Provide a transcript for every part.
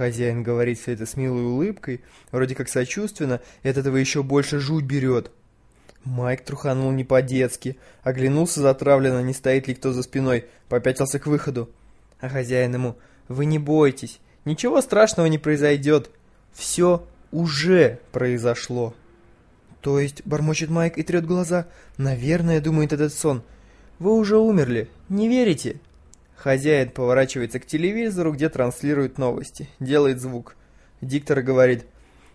Хозяин говорит все это с милой улыбкой, вроде как сочувственно, и от этого еще больше жуть берет. Майк труханул не по-детски, оглянулся затравленно, не стоит ли кто за спиной, попятился к выходу. А хозяин ему, вы не бойтесь, ничего страшного не произойдет, все уже произошло. То есть, бормочет Майк и трет глаза, наверное, думает этот сон. Вы уже умерли, не верите? Хозяин поворачивается к телевизору, где транслируют новости, делает звук. Диктор говорит,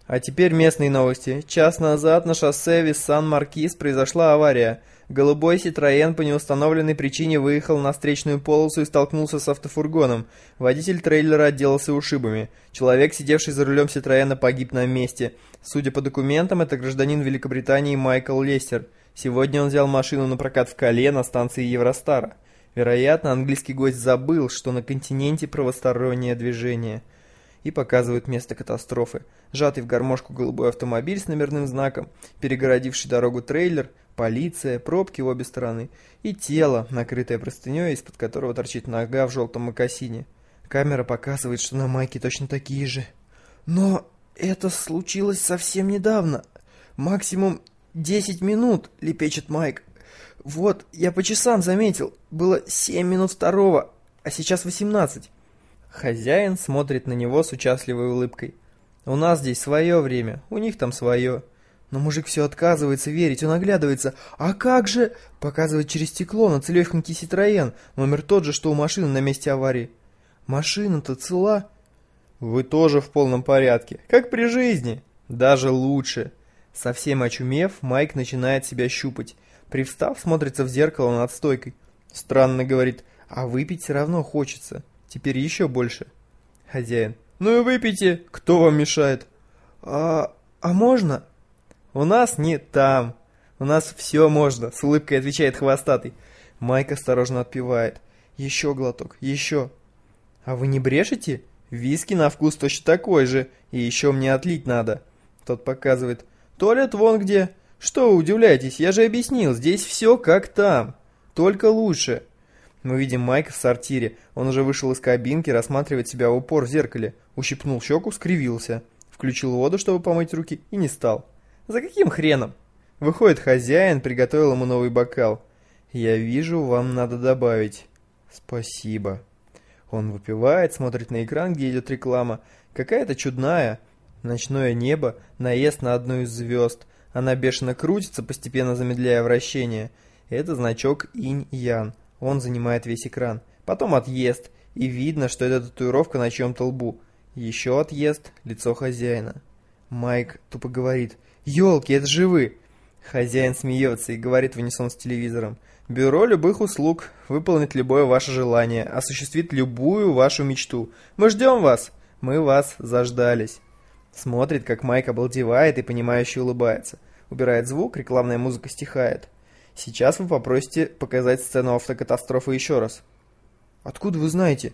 а теперь местные новости. Час назад на шоссе Виссан-Маркиз произошла авария. Голубой Ситроен по неустановленной причине выехал на встречную полосу и столкнулся с автофургоном. Водитель трейлера отделался ушибами. Человек, сидевший за рулем Ситроена, погиб на месте. Судя по документам, это гражданин Великобритании Майкл Лестер. Сегодня он взял машину на прокат в Кале на станции Евростара. Вероятно, английский гость забыл, что на континенте правостороннее движение. И показывают место катастрофы. Сжатый в гармошку голубой автомобиль с номерным знаком, перегородивший дорогу трейлер, полиция, пробки в обе стороны и тело, накрытое простыней, из-под которого торчит нога в желтом мокасине. Камера показывает, что на майке точно такие же. Но это случилось совсем недавно. Максимум 10 минут, лепечет Майк. Вот, я по часам заметил, было 7 минут второго, а сейчас 18. Хозяин смотрит на него с участливой улыбкой. У нас здесь свое время, у них там свое. Но мужик все отказывается верить, он оглядывается. А как же? Показывает через стекло на целехонький Ситроен, номер тот же, что у машины на месте аварии. Машина-то цела. Вы тоже в полном порядке, как при жизни. Даже лучше. Совсем очумев, Майк начинает себя щупать. Привстав, смотрится в зеркало над стойкой. Странно говорит, а выпить все равно хочется. Теперь еще больше. Хозяин. Ну и выпейте, кто вам мешает? А, а можно? У нас не там. У нас все можно, с улыбкой отвечает хвостатый. Майк осторожно отпивает. Еще глоток, еще. А вы не брешете? Виски на вкус точно такой же, и еще мне отлить надо. Тот показывает. Туалет вон где. Что вы удивляетесь, я же объяснил, здесь все как там, только лучше. Мы видим Майка в сортире, он уже вышел из кабинки, рассматривает себя в упор в зеркале, ущипнул щеку, скривился, включил воду, чтобы помыть руки, и не стал. За каким хреном? Выходит хозяин, приготовил ему новый бокал. Я вижу, вам надо добавить. Спасибо. Он выпивает, смотрит на экран, где идет реклама. Какая-то чудная. Ночное небо, наезд на одну из звезд – она бешено крутится, постепенно замедляя вращение. Это значок инь-ян. Он занимает весь экран. Потом отъезд, и видно, что это татуировка на чьем-то лбу. Еще отъезд, лицо хозяина. Майк тупо говорит, «Елки, это же вы!» Хозяин смеется и говорит в унисон с телевизором. «Бюро любых услуг выполнит любое ваше желание, осуществит любую вашу мечту. Мы ждем вас! Мы вас заждались!» Смотрит, как Майк обалдевает и понимающе улыбается. Убирает звук, рекламная музыка стихает. Сейчас вы попросите показать сцену автокатастрофы еще раз. Откуда вы знаете?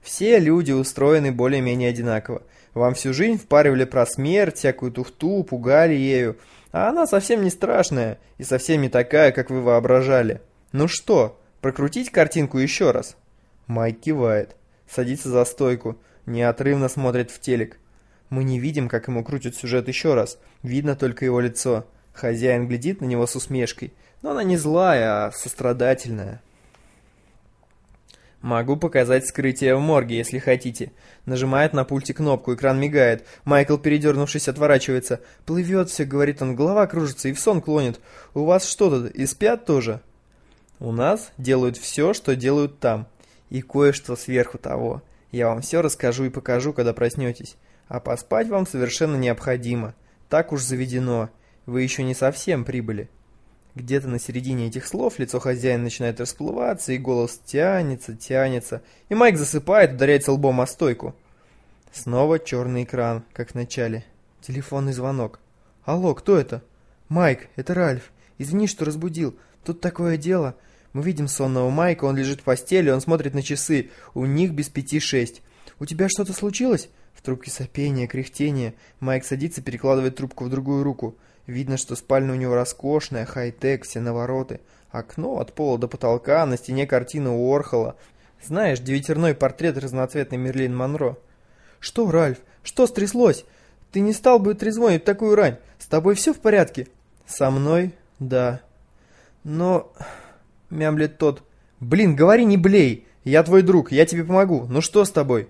Все люди устроены более-менее одинаково. Вам всю жизнь впаривали про смерть, всякую тухту, пугали ею. А она совсем не страшная и совсем не такая, как вы воображали. Ну что, прокрутить картинку еще раз? Майк кивает. Садится за стойку. Неотрывно смотрит в телек. Мы не видим, как ему крутят сюжет еще раз. Видно только его лицо. Хозяин глядит на него с усмешкой. Но она не злая, а сострадательная. Могу показать скрытие в морге, если хотите. Нажимает на пульте кнопку, экран мигает. Майкл, передернувшись, отворачивается. Плывет все, говорит он, голова кружится и в сон клонит. У вас что тут, и спят тоже? У нас делают все, что делают там. И кое-что сверху того. Я вам все расскажу и покажу, когда проснетесь. А поспать вам совершенно необходимо. Так уж заведено. Вы еще не совсем прибыли. Где-то на середине этих слов лицо хозяина начинает расплываться, и голос тянется, тянется. И Майк засыпает, ударяется лбом о стойку. Снова черный экран, как в начале. Телефонный звонок. «Алло, кто это?» «Майк, это Ральф. Извини, что разбудил. Тут такое дело. Мы видим сонного Майка, он лежит в постели, он смотрит на часы. У них без пяти шесть. У тебя что-то случилось?» В трубке сопение, кряхтение. Майк садится, перекладывает трубку в другую руку. Видно, что спальня у него роскошная, хай-тек, все навороты. Окно от пола до потолка, на стене картина Уорхола. Знаешь, девятерной портрет разноцветный Мерлин Монро. «Что, Ральф? Что стряслось? Ты не стал бы трезвонить в такую рань? С тобой все в порядке?» «Со мной? Да. Но...» — мямлет тот. «Блин, говори не блей! Я твой друг, я тебе помогу. Ну что с тобой?»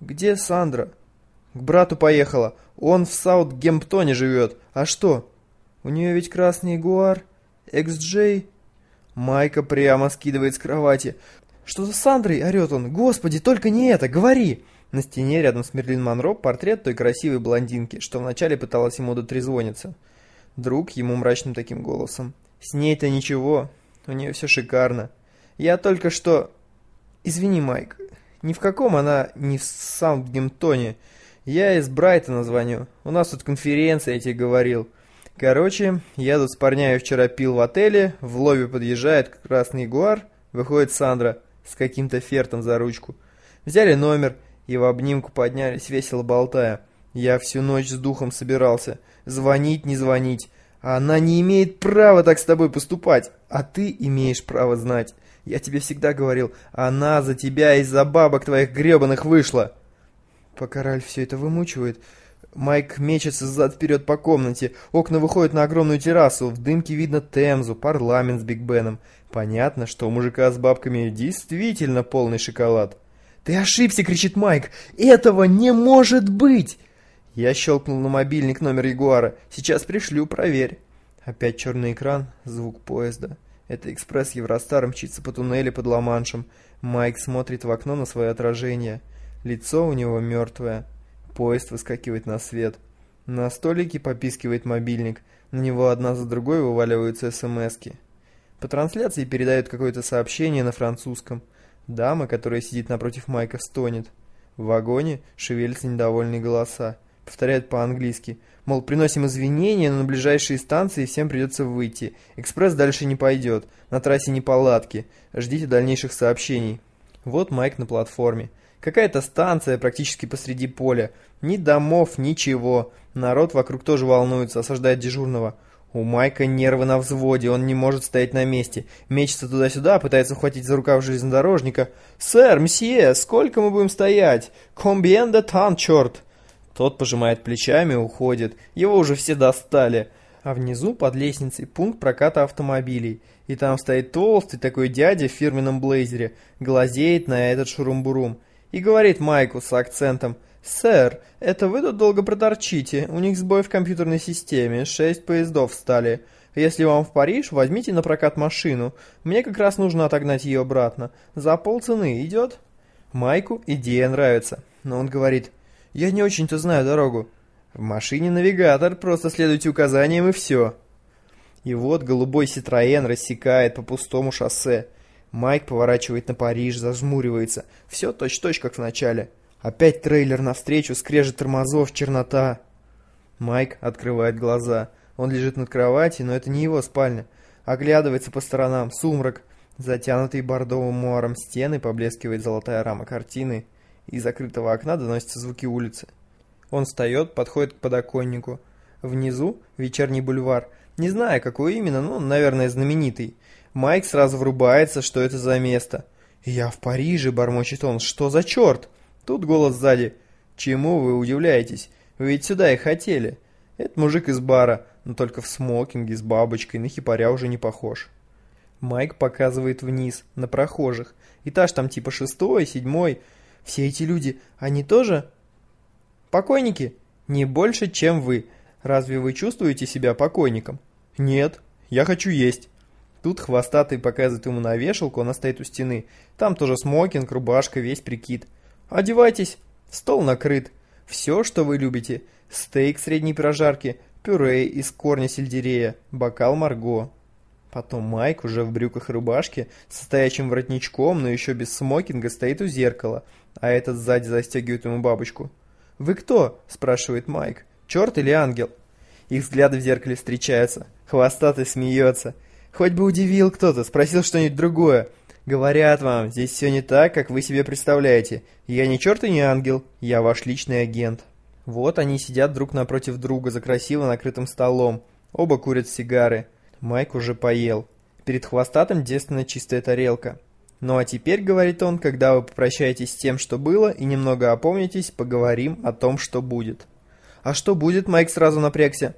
«Где Сандра?» «К брату поехала. Он в Саутгемптоне живет. А что?» «У нее ведь красный ягуар. XJ...» Майка прямо скидывает с кровати. «Что за Сандрой?» — орет он. «Господи, только не это! Говори!» На стене рядом с Мерлин Монро портрет той красивой блондинки, что вначале пыталась ему дотрезвониться. Друг ему мрачным таким голосом. «С ней-то ничего. У нее все шикарно. Я только что...» «Извини, Майк. Ни в каком она не в Саундгемптоне. Я из Брайтона звоню. У нас тут конференция, я тебе говорил». Короче, я тут с парнями вчера пил в отеле, в лобби подъезжает красный ягуар, выходит Сандра с каким-то фертом за ручку. Взяли номер и в обнимку поднялись, весело болтая. Я всю ночь с духом собирался. Звонить, не звонить. Она не имеет права так с тобой поступать, а ты имеешь право знать. Я тебе всегда говорил, она за тебя из-за бабок твоих гребаных вышла. Пока Ральф все это вымучивает, Майк мечется зад-вперед по комнате. Окна выходят на огромную террасу. В дымке видно Темзу, парламент с Биг Беном. Понятно, что у мужика с бабками действительно полный шоколад. «Ты ошибся!» — кричит Майк. «Этого не может быть!» Я щелкнул на мобильник номер Ягуара. «Сейчас пришлю, проверь». Опять черный экран, звук поезда. Это экспресс Евростар мчится по туннелю под Ла-Маншем. Майк смотрит в окно на свое отражение. Лицо у него мертвое. Поезд выскакивает на свет. На столике попискивает мобильник. На него одна за другой вываливаются смски. По трансляции передают какое-то сообщение на французском. Дама, которая сидит напротив Майка, стонет. В вагоне шевелятся недовольные голоса. Повторяют по-английски. Мол, приносим извинения, но на ближайшие станции всем придется выйти. Экспресс дальше не пойдет. На трассе неполадки. Ждите дальнейших сообщений. Вот Майк на платформе. Какая-то станция практически посреди поля. Ни домов, ничего. Народ вокруг тоже волнуется, осаждает дежурного. У Майка нервы на взводе, он не может стоять на месте. Мечется туда-сюда, пытается ухватить за рукав железнодорожника. «Сэр, мсье, сколько мы будем стоять? Комбиен де тан, черт!» Тот пожимает плечами и уходит. Его уже все достали. А внизу, под лестницей, пункт проката автомобилей. И там стоит толстый такой дядя в фирменном блейзере, глазеет на этот шурум-бурум и говорит Майку с акцентом «Сэр, это вы тут долго проторчите, у них сбой в компьютерной системе, шесть поездов встали. Если вам в Париж, возьмите на прокат машину, мне как раз нужно отогнать ее обратно. За полцены идет?» Майку идея нравится, но он говорит «Я не очень-то знаю дорогу». «В машине навигатор, просто следуйте указаниям и все». И вот голубой Ситроен рассекает по пустому шоссе. Майк поворачивает на Париж, зажмуривается. Все точь-точь, как в начале. Опять трейлер навстречу, скрежет тормозов, чернота. Майк открывает глаза. Он лежит над кроватью, но это не его спальня. Оглядывается по сторонам, сумрак. Затянутый бордовым муаром стены, поблескивает золотая рама картины. Из закрытого окна доносятся звуки улицы. Он встает, подходит к подоконнику. Внизу вечерний бульвар. Не знаю, какой именно, но, наверное, знаменитый. Майк сразу врубается, что это за место. «Я в Париже», — бормочет он, — «что за черт?» Тут голос сзади. «Чему вы удивляетесь? Вы ведь сюда и хотели». Это мужик из бара, но только в смокинге с бабочкой, на хипаря уже не похож. Майк показывает вниз, на прохожих. Этаж там типа шестой, седьмой. Все эти люди, они тоже... Покойники? Не больше, чем вы. Разве вы чувствуете себя покойником? Нет, я хочу есть. Тут хвостатый показывает ему на вешалку, она стоит у стены. Там тоже смокинг, рубашка, весь прикид. Одевайтесь, стол накрыт. Все, что вы любите. Стейк средней прожарки, пюре из корня сельдерея, бокал марго. Потом Майк уже в брюках и рубашке, со стоячим воротничком, но еще без смокинга, стоит у зеркала, а этот сзади застегивает ему бабочку. «Вы кто?» – спрашивает Майк. «Черт или ангел?» Их взгляды в зеркале встречаются. Хвостатый смеется. Хоть бы удивил кто-то, спросил что-нибудь другое. Говорят вам, здесь все не так, как вы себе представляете. Я не черт и не ангел, я ваш личный агент. Вот они сидят друг напротив друга за красиво накрытым столом. Оба курят сигары. Майк уже поел. Перед хвостатым девственно чистая тарелка. Ну а теперь, говорит он, когда вы попрощаетесь с тем, что было, и немного опомнитесь, поговорим о том, что будет. А что будет, Майк сразу напрягся.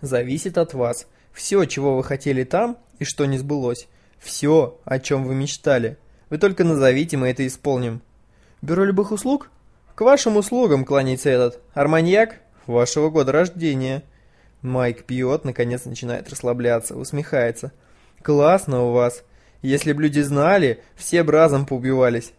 Зависит от вас. Все, чего вы хотели там, и что не сбылось. Все, о чем вы мечтали. Вы только назовите, мы это исполним. Бюро любых услуг? К вашим услугам кланяется этот. Арманьяк? Вашего года рождения. Майк пьет, наконец начинает расслабляться, усмехается. Классно у вас. Если б люди знали, все б разом поубивались.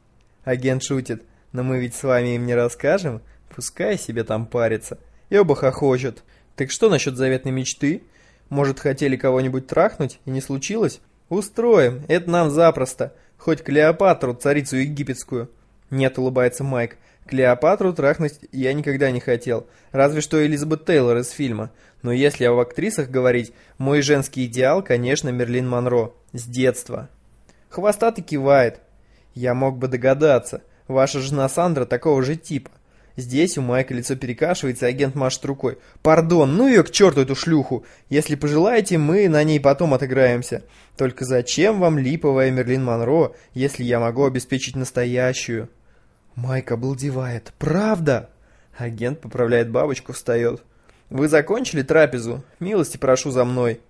Агент шутит. Но мы ведь с вами им не расскажем. Пускай себе там парится. И оба хохочут. Так что насчет заветной мечты? Может, хотели кого-нибудь трахнуть и не случилось? Устроим, это нам запросто. Хоть Клеопатру, царицу египетскую. Нет, улыбается Майк. Клеопатру трахнуть я никогда не хотел. Разве что Элизабет Тейлор из фильма. Но если об актрисах говорить, мой женский идеал, конечно, Мерлин Монро. С детства. Хвостатый кивает. Я мог бы догадаться. Ваша жена Сандра такого же типа. Здесь у Майка лицо перекашивается, агент машет рукой. «Пардон, ну ее к черту эту шлюху! Если пожелаете, мы на ней потом отыграемся. Только зачем вам липовая Мерлин Монро, если я могу обеспечить настоящую?» Майк обалдевает. «Правда?» Агент поправляет бабочку, встает. «Вы закончили трапезу? Милости прошу за мной».